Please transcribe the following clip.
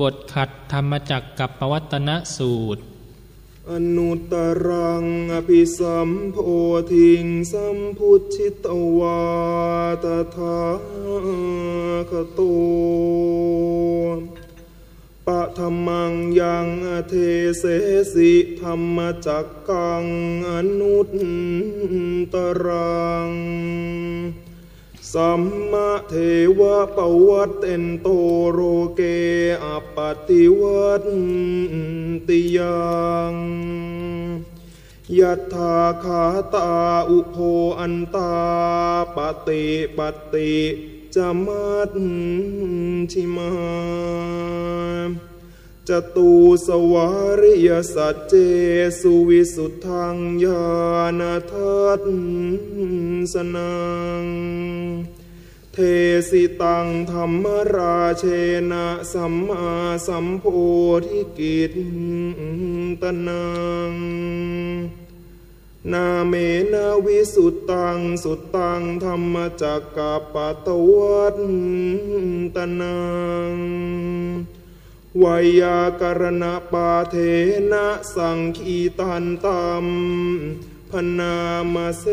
บทขัดธรรมจักกับปวัตนสูตร อนุตรังอภิสัมโพธิงสัมพุทธิตวาตถาคโตปะธรรมังยังเทเสสิธรรมจักกังอนุตตรัง สัมมะเทวะ ปะวัตเตนโตโลเก อัปปะฏิวัตติยังยัตถากขาตาอุโภ อันตา ปะฏิปัตติ จะ มัชฌิมา จะตูสวาริยะสัจเจสุวิสุทธังญาณทัตสนัง เทสิตังธรรมราเชนะสัมมาสัมโพธิกิจตนัง นาเมนาวิสุตตังสุตตังธรรมจักกะปะตวัตตนังวยากรณปาเทนะสังคีตันตัมพนามาเส